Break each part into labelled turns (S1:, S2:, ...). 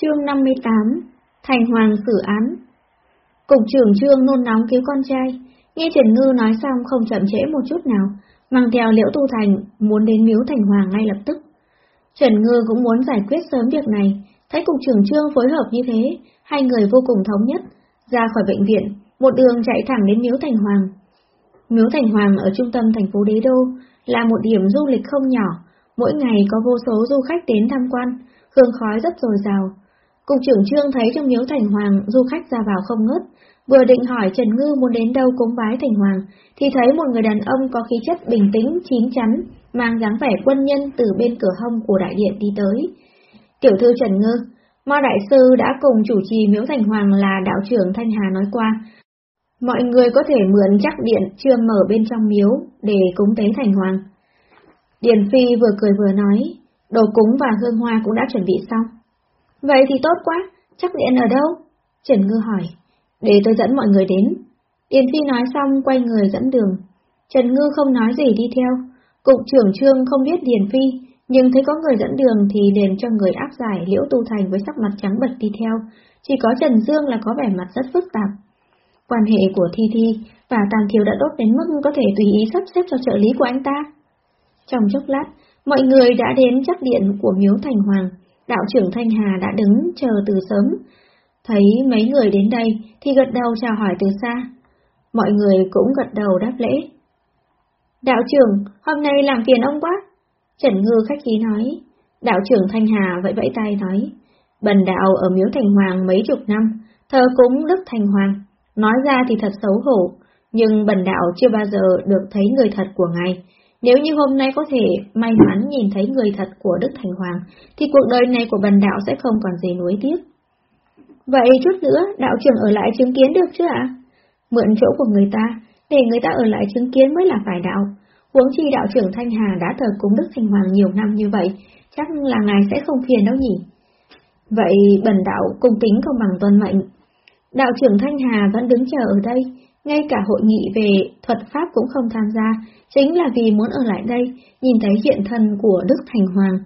S1: Chương 58 Thành Hoàng xử án Cục trưởng trương nôn nóng cứu con trai, nghe Trần Ngư nói xong không chậm trễ một chút nào, mang theo Liễu Tu Thành muốn đến miếu Thành Hoàng ngay lập tức. Trần Ngư cũng muốn giải quyết sớm việc này, thấy cục trưởng trương phối hợp như thế, hai người vô cùng thống nhất, ra khỏi bệnh viện, một đường chạy thẳng đến miếu Thành Hoàng. Miếu Thành Hoàng ở trung tâm thành phố Đế Đô là một điểm du lịch không nhỏ, mỗi ngày có vô số du khách đến tham quan, hương khói rất dồi dào. Cục trưởng trương thấy trong miếu Thành Hoàng du khách ra vào không ngớt, vừa định hỏi Trần Ngư muốn đến đâu cúng bái Thành Hoàng, thì thấy một người đàn ông có khí chất bình tĩnh, chín chắn, mang dáng vẻ quân nhân từ bên cửa hông của đại điện đi tới. Tiểu thư Trần Ngư, Ma Đại Sư đã cùng chủ trì miếu Thành Hoàng là đạo trưởng Thanh Hà nói qua. Mọi người có thể mượn chắc điện chưa mở bên trong miếu để cúng tế Thành Hoàng. Điền Phi vừa cười vừa nói, đồ cúng và hương hoa cũng đã chuẩn bị xong. Vậy thì tốt quá, chắc điện ở đâu? Trần Ngư hỏi, để tôi dẫn mọi người đến. Điền Phi nói xong quay người dẫn đường. Trần Ngư không nói gì đi theo. Cục trưởng trương không biết Điền Phi, nhưng thấy có người dẫn đường thì liền cho người áp giải Liễu Tu Thành với sắc mặt trắng bật đi theo. Chỉ có Trần Dương là có vẻ mặt rất phức tạp. Quan hệ của Thi Thi và Tàn Thiếu đã tốt đến mức có thể tùy ý sắp xếp cho trợ lý của anh ta. Trong chốc lát, mọi người đã đến chắc điện của Miếu Thành Hoàng, đạo trưởng Thanh Hà đã đứng chờ từ sớm. Thấy mấy người đến đây thì gật đầu chào hỏi từ xa. Mọi người cũng gật đầu đáp lễ. Đạo trưởng, hôm nay làm phiền ông quá. Trần Ngư khách khí nói. Đạo trưởng Thanh Hà vẫy vẫy tay nói. Bần đạo ở Miếu Thành Hoàng mấy chục năm, thờ cúng Đức Thành Hoàng. Nói ra thì thật xấu hổ, nhưng bần đạo chưa bao giờ được thấy người thật của ngài. Nếu như hôm nay có thể may mắn nhìn thấy người thật của Đức Thành Hoàng, thì cuộc đời này của bần đạo sẽ không còn gì nuối tiếc. Vậy chút nữa, đạo trưởng ở lại chứng kiến được chứ ạ? Mượn chỗ của người ta, để người ta ở lại chứng kiến mới là phải đạo. Huống chi đạo trưởng Thanh Hà đã thờ cúng Đức Thành Hoàng nhiều năm như vậy, chắc là ngài sẽ không phiền đâu nhỉ? Vậy bần đạo cung tính không bằng tuân mệnh. Đạo trưởng Thanh Hà vẫn đứng chờ ở đây, ngay cả hội nghị về thuật pháp cũng không tham gia, chính là vì muốn ở lại đây, nhìn thấy hiện thân của Đức Thành Hoàng.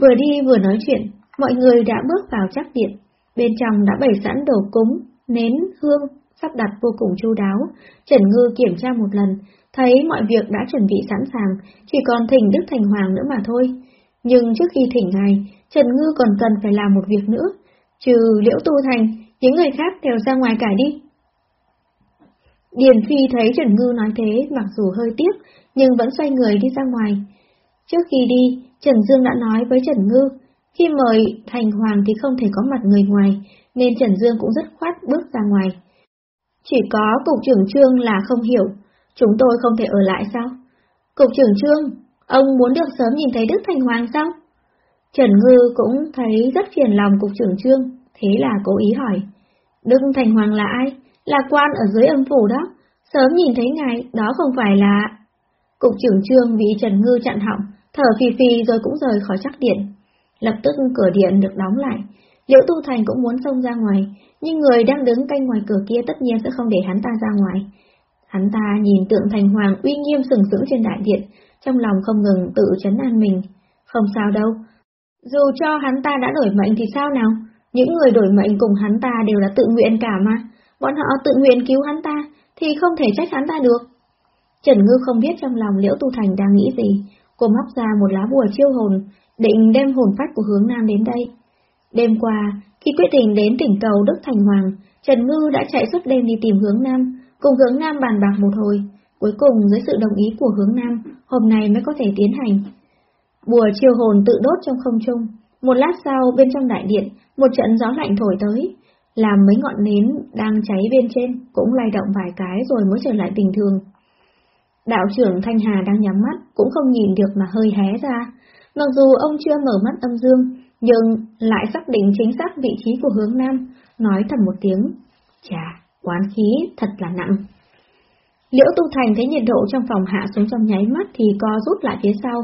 S1: Vừa đi vừa nói chuyện, mọi người đã bước vào chắc điện, bên trong đã bày sẵn đồ cúng, nến, hương, sắp đặt vô cùng chu đáo. Trần Ngư kiểm tra một lần, thấy mọi việc đã chuẩn bị sẵn sàng, chỉ còn thỉnh Đức Thành Hoàng nữa mà thôi. Nhưng trước khi thỉnh ngài, Trần Ngư còn cần phải làm một việc nữa, trừ Liễu Tu Thành, những người khác đều ra ngoài cả đi. Điền Phi thấy Trần Ngư nói thế, mặc dù hơi tiếc, nhưng vẫn xoay người đi ra ngoài. Trước khi đi, Trần Dương đã nói với Trần Ngư, khi mời Thành Hoàng thì không thể có mặt người ngoài, nên Trần Dương cũng rất khoát bước ra ngoài. Chỉ có cục trưởng trương là không hiểu, chúng tôi không thể ở lại sao? Cục trưởng trương, ông muốn được sớm nhìn thấy Đức Thành Hoàng sao? Trần Ngư cũng thấy rất phiền lòng cục trưởng trương, thế là cố ý hỏi. Đức Thành Hoàng là ai? Là quan ở dưới âm phủ đó. Sớm nhìn thấy ngài, đó không phải là... Cục trưởng trương bị Trần Ngư chặn họng, thở phì phì rồi cũng rời khỏi chắc điện. Lập tức cửa điện được đóng lại. Liễu Tu Thành cũng muốn xông ra ngoài, nhưng người đang đứng canh ngoài cửa kia tất nhiên sẽ không để hắn ta ra ngoài. Hắn ta nhìn tượng Thành Hoàng uy nghiêm sừng sững trên đại điện, trong lòng không ngừng tự chấn an mình. Không sao đâu. Dù cho hắn ta đã đổi mệnh thì sao nào? Những người đổi mệnh cùng hắn ta đều là tự nguyện cả mà. Bọn họ tự nguyện cứu hắn ta, thì không thể trách hắn ta được. Trần Ngư không biết trong lòng Liễu Tu Thành đang nghĩ gì. Cô móc ra một lá bùa chiêu hồn, định đem hồn phách của hướng Nam đến đây. Đêm qua, khi quyết định đến tỉnh cầu Đức Thành Hoàng, Trần Ngư đã chạy suốt đêm đi tìm hướng Nam, cùng hướng Nam bàn bạc một hồi. Cuối cùng dưới sự đồng ý của hướng Nam, hôm nay mới có thể tiến hành. Bùa chiêu hồn tự đốt trong không trung. Một lát sau, bên trong đại điện, một trận gió lạnh thổi tới, làm mấy ngọn nến đang cháy bên trên cũng lay động vài cái rồi mới trở lại bình thường. Đạo trưởng Thanh Hà đang nhắm mắt, cũng không nhìn được mà hơi hé ra. Mặc dù ông chưa mở mắt âm dương, nhưng lại xác định chính xác vị trí của hướng Nam, nói thầm một tiếng. Chà, quán khí thật là nặng. Liễu Tu Thành thấy nhiệt độ trong phòng hạ xuống trong nháy mắt thì co rút lại phía sau.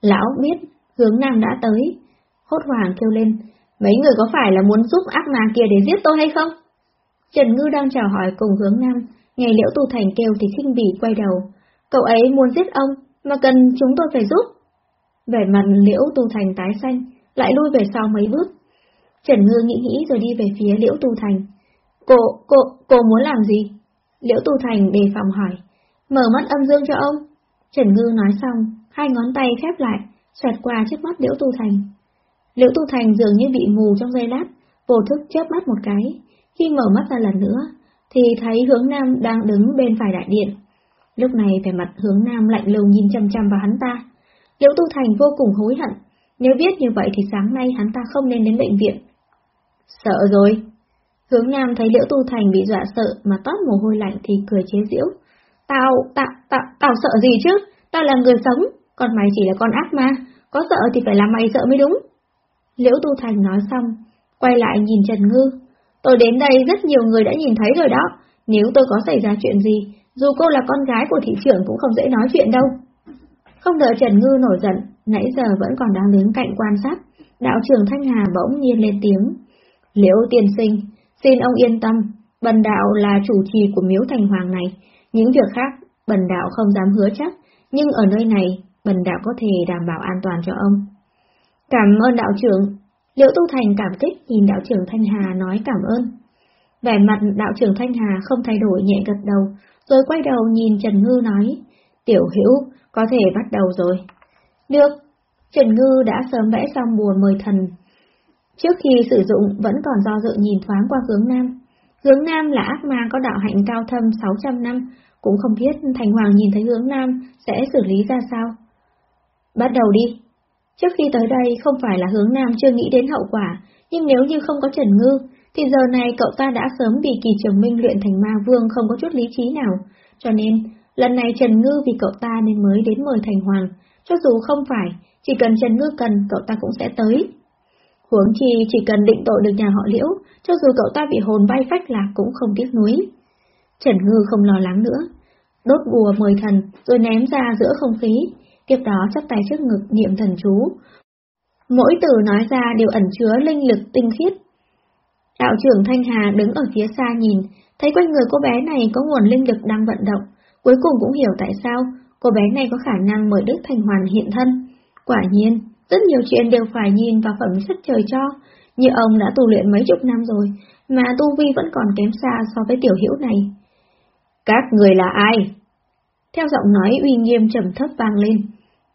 S1: Lão biết hướng Nam đã tới. Hốt hoảng kêu lên, mấy người có phải là muốn giúp ác ma kia để giết tôi hay không? Trần Ngư đang chào hỏi cùng hướng Nam, nghe Liễu Tu Thành kêu thì khinh bỉ quay đầu. Cậu ấy muốn giết ông, mà cần chúng tôi phải giúp. Vẻ mặt Liễu Tu Thành tái xanh, lại lui về sau mấy bước. Trần Ngư nghĩ nghĩ rồi đi về phía Liễu Tu Thành. Cô, cô, cô muốn làm gì? Liễu Tu Thành đề phòng hỏi. Mở mắt âm dương cho ông. Trần Ngư nói xong, hai ngón tay khép lại, xoẹt qua trước mắt Liễu Tu Thành. Liễu Tu Thành dường như bị mù trong giây lát, vô thức chớp mắt một cái. Khi mở mắt ra lần nữa, thì thấy hướng Nam đang đứng bên phải đại điện. Lúc này vẻ mặt hướng Nam lạnh lùng nhìn chăm chăm vào hắn ta. Liễu Tu Thành vô cùng hối hận, nếu biết như vậy thì sáng nay hắn ta không nên đến bệnh viện. Sợ rồi. Hướng Nam thấy Liễu Tu Thành bị dọa sợ mà toát mồ hôi lạnh thì cười chế giễu. Tao, tao, tao, tao sợ gì chứ? Tao là người sống, còn mày chỉ là con ác ma, có sợ thì phải là mày sợ mới đúng. Liễu Tu Thành nói xong, quay lại nhìn Trần Ngư. Tôi đến đây rất nhiều người đã nhìn thấy rồi đó, nếu tôi có xảy ra chuyện gì, dù cô là con gái của thị trưởng cũng không dễ nói chuyện đâu. Không đợi Trần Ngư nổi giận, nãy giờ vẫn còn đang đứng cạnh quan sát, đạo trưởng Thanh Hà bỗng nhiên lên tiếng. Liễu tiên sinh, xin ông yên tâm, bần đạo là chủ trì của miếu thành hoàng này, những việc khác bần đạo không dám hứa chắc, nhưng ở nơi này, bần đạo có thể đảm bảo an toàn cho ông. Cảm ơn đạo trưởng, Liễu Tu Thành cảm kích nhìn đạo trưởng Thanh Hà nói cảm ơn. Vẻ mặt đạo trưởng Thanh Hà không thay đổi nhẹ gật đầu, rồi quay đầu nhìn Trần Ngư nói, Tiểu Hữu có thể bắt đầu rồi. Được, Trần Ngư đã sớm vẽ xong bùa mời thần. Trước khi sử dụng vẫn còn do dự nhìn thoáng qua hướng Nam. Hướng Nam là ác ma có đạo hạnh cao thâm 600 năm, cũng không biết Thành Hoàng nhìn thấy hướng Nam sẽ xử lý ra sao. Bắt đầu đi. Trước khi tới đây không phải là hướng Nam chưa nghĩ đến hậu quả, nhưng nếu như không có Trần Ngư, thì giờ này cậu ta đã sớm bị kỳ trường minh luyện thành ma vương không có chút lý trí nào, cho nên lần này Trần Ngư vì cậu ta nên mới đến mời Thành Hoàng, cho dù không phải, chỉ cần Trần Ngư cần cậu ta cũng sẽ tới. Huống chi chỉ cần định tội được nhà họ liễu, cho dù cậu ta bị hồn bay phách lạc cũng không tiếc nuối. Trần Ngư không lo lắng nữa, đốt bùa mời thần rồi ném ra giữa không khí, tiếp đó chắp tay trước ngực niệm thần chú. Mỗi từ nói ra đều ẩn chứa linh lực tinh khiết. Đạo trưởng Thanh Hà đứng ở phía xa nhìn, thấy quanh người cô bé này có nguồn linh lực đang vận động, cuối cùng cũng hiểu tại sao cô bé này có khả năng mời Đức Thành Hoàn hiện thân. Quả nhiên, rất nhiều chuyện đều phải nhìn vào phẩm chất trời cho, như ông đã tu luyện mấy chục năm rồi, mà tu vi vẫn còn kém xa so với tiểu hữu này. Các người là ai? Theo giọng nói uy nghiêm trầm thấp vang lên,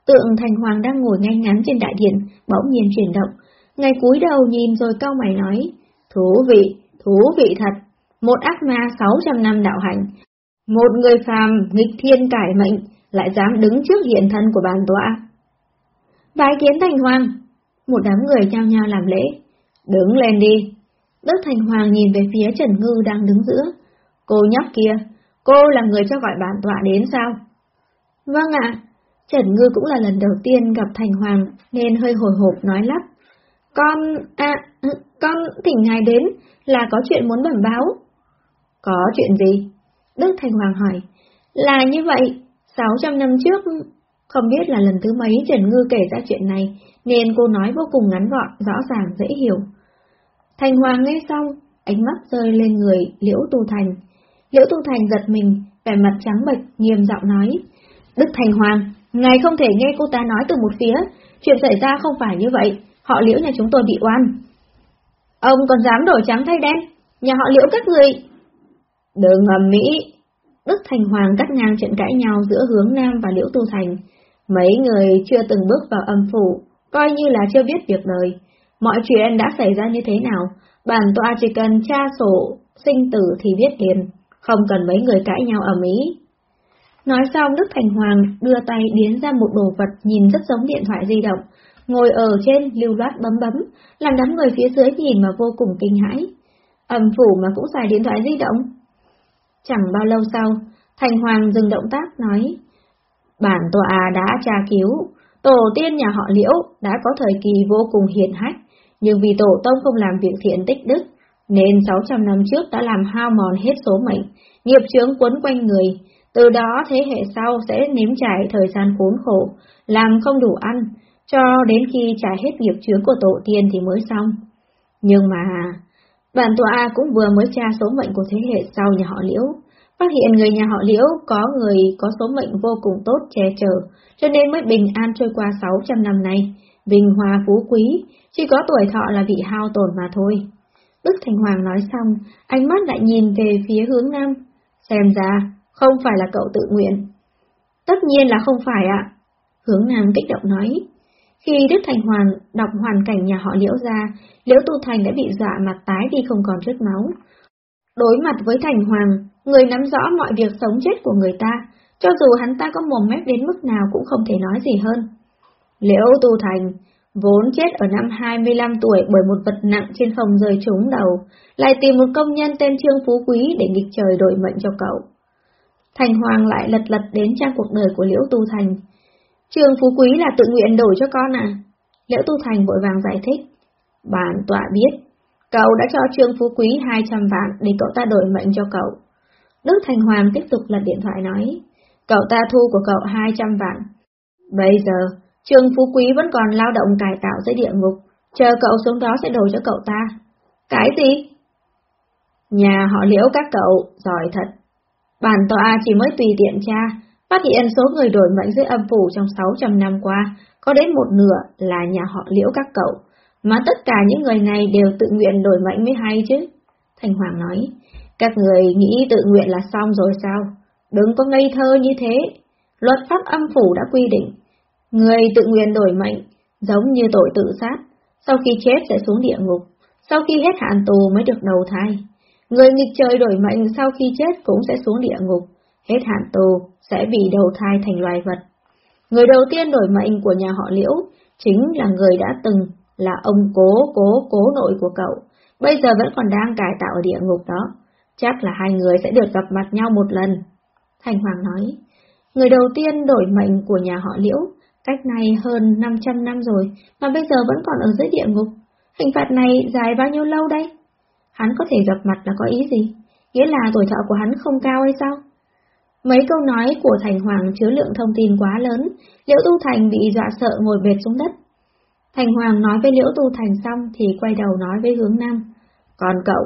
S1: tượng Thành Hoàng đang ngồi ngay ngắn trên đại điện, bỗng nhiên chuyển động, ngày cúi đầu nhìn rồi cau mày nói, thú vị, thú vị thật, một ác ma 600 năm đạo hành, một người phàm nghịch thiên cải mệnh, lại dám đứng trước hiện thân của bàn tọa. Bái kiến Thành Hoàng, một đám người nhao nhao làm lễ, đứng lên đi. Đức Thành Hoàng nhìn về phía Trần Ngư đang đứng giữa, cô nhóc kia, Cô là người cho gọi bản tọa đến sao? Vâng ạ, Trần Ngư cũng là lần đầu tiên gặp Thành Hoàng nên hơi hồi hộp nói lắp. Con, à, con thỉnh ngài đến là có chuyện muốn bẩm báo. Có chuyện gì? Đức Thành Hoàng hỏi. Là như vậy, 600 năm trước, không biết là lần thứ mấy Trần Ngư kể ra chuyện này, nên cô nói vô cùng ngắn gọn, rõ ràng, dễ hiểu. Thành Hoàng nghe xong, ánh mắt rơi lên người Liễu Tu Thành, Liễu Tu Thành giật mình, vẻ mặt trắng bệch, nghiêm giọng nói. Đức Thành Hoàng, ngài không thể nghe cô ta nói từ một phía, chuyện xảy ra không phải như vậy, họ liễu nhà chúng tôi bị oan. Ông còn dám đổi trắng thay đen, nhà họ liễu các người. Đừng ngầm mỹ. Đức Thành Hoàng cắt ngang trận cãi nhau giữa hướng Nam và Liễu Tu Thành. Mấy người chưa từng bước vào âm phủ, coi như là chưa biết việc đời. Mọi chuyện đã xảy ra như thế nào, bản tọa chỉ cần tra sổ sinh tử thì biết liền không cần mấy người cãi nhau ở Mỹ. Nói xong Đức Thành Hoàng đưa tay điến ra một đồ vật nhìn rất giống điện thoại di động, ngồi ở trên lưu loát bấm bấm, làm đám người phía dưới nhìn mà vô cùng kinh hãi. Ẩm phủ mà cũng xài điện thoại di động. Chẳng bao lâu sau, Thành Hoàng dừng động tác nói, Bản tòa đã tra cứu, tổ tiên nhà họ Liễu đã có thời kỳ vô cùng hiền hách, nhưng vì tổ tông không làm việc thiện tích đức, nên 600 năm trước đã làm hao mòn hết số mệnh, nghiệp chướng quấn quanh người, từ đó thế hệ sau sẽ nếm trải thời gian khốn khổ, làm không đủ ăn, cho đến khi trả hết nghiệp chướng của tổ tiên thì mới xong. Nhưng mà, bản tọa cũng vừa mới tra số mệnh của thế hệ sau nhà họ Liễu, phát hiện người nhà họ Liễu có người có số mệnh vô cùng tốt che chở, cho nên mới bình an trôi qua 600 năm nay. bình hòa phú quý, chỉ có tuổi thọ là bị hao tổn mà thôi. Đức Thành Hoàng nói xong, ánh mắt lại nhìn về phía hướng Nam. Xem ra, không phải là cậu tự nguyện. Tất nhiên là không phải ạ. Hướng Nam kích động nói. Khi Đức Thành Hoàng đọc hoàn cảnh nhà họ Liễu ra, Liễu Tu Thành đã bị dọa mặt tái đi không còn chút máu. Đối mặt với Thành Hoàng, người nắm rõ mọi việc sống chết của người ta, cho dù hắn ta có mồm mép đến mức nào cũng không thể nói gì hơn. Liễu Tu Thành, vốn chết ở năm 25 tuổi bởi một vật nặng trên phòng rơi trúng đầu, lại tìm một công nhân tên Trương Phú Quý để nghịch trời đổi mệnh cho cậu. Thành Hoàng lại lật lật đến trang cuộc đời của Liễu Tu Thành. Trường Phú Quý là tự nguyện đổi cho con à? Liễu Tu Thành vội vàng giải thích. Bản tọa biết, cậu đã cho Trương Phú Quý 200 vạn để cậu ta đổi mệnh cho cậu. Đức Thành Hoàng tiếp tục lật điện thoại nói, cậu ta thu của cậu 200 vạn. Bây giờ, Trương Phú Quý vẫn còn lao động cải tạo dưới địa ngục, chờ cậu xuống đó sẽ đổi cho cậu ta. Cái gì? Nhà họ liễu các cậu, giỏi thật. Bản tọa chỉ mới tùy tiện tra, phát hiện số người đổi mệnh dưới âm phủ trong 600 năm qua, có đến một nửa là nhà họ liễu các cậu, mà tất cả những người này đều tự nguyện đổi mệnh mới hay chứ. Thành Hoàng nói, các người nghĩ tự nguyện là xong rồi sao? Đừng có ngây thơ như thế. Luật pháp âm phủ đã quy định, người tự nguyện đổi mệnh, giống như tội tự sát, sau khi chết sẽ xuống địa ngục, sau khi hết hạn tù mới được đầu thai. Người nghịch trời đổi mệnh sau khi chết cũng sẽ xuống địa ngục, hết hạn tù sẽ bị đầu thai thành loài vật. Người đầu tiên đổi mệnh của nhà họ Liễu chính là người đã từng là ông cố cố cố nội của cậu, bây giờ vẫn còn đang cải tạo ở địa ngục đó. Chắc là hai người sẽ được gặp mặt nhau một lần. Thành Hoàng nói, người đầu tiên đổi mệnh của nhà họ Liễu, cách này hơn 500 năm rồi, mà bây giờ vẫn còn ở dưới địa ngục. Hình phạt này dài bao nhiêu lâu đây? Hắn có thể gặp mặt là có ý gì? Nghĩa là tuổi thọ của hắn không cao hay sao? Mấy câu nói của Thành Hoàng chứa lượng thông tin quá lớn, Liễu Tu Thành bị dọa sợ ngồi bệt xuống đất. Thành Hoàng nói với Liễu Tu Thành xong thì quay đầu nói với hướng Nam. Còn cậu,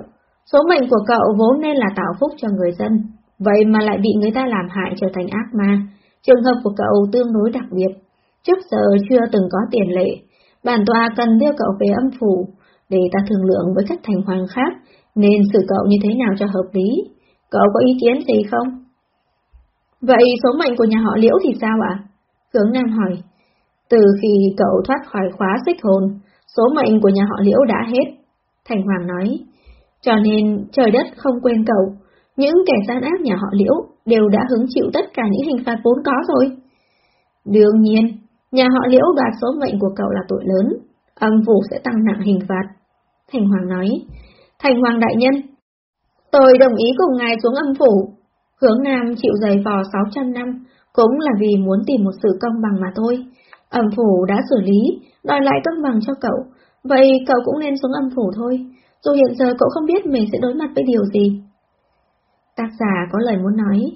S1: số mệnh của cậu vốn nên là tạo phúc cho người dân, vậy mà lại bị người ta làm hại trở thành ác ma. Trường hợp của cậu tương đối đặc biệt. Trước giờ chưa từng có tiền lệ, bản tòa cần đưa cậu về âm phủ, để ta thương lượng với các thành hoàng khác, nên xử cậu như thế nào cho hợp lý. Cậu có ý kiến gì không? Vậy số mệnh của nhà họ Liễu thì sao ạ? Hướng Nam hỏi. Từ khi cậu thoát khỏi khóa xích hồn, số mệnh của nhà họ Liễu đã hết. Thành Hoàng nói. Cho nên trời đất không quên cậu, những kẻ gian ác nhà họ Liễu đều đã hứng chịu tất cả những hình phạt vốn có rồi. Đương nhiên, nhà họ Liễu đoạt số mệnh của cậu là tội lớn, âm phủ sẽ tăng nặng hình phạt. Thành Hoàng nói, Thành Hoàng đại nhân, tôi đồng ý cùng ngài xuống âm phủ, hướng Nam chịu dày vò 600 năm, cũng là vì muốn tìm một sự công bằng mà thôi. Âm phủ đã xử lý, đòi lại công bằng cho cậu, vậy cậu cũng nên xuống âm phủ thôi, dù hiện giờ cậu không biết mình sẽ đối mặt với điều gì. Tác giả có lời muốn nói,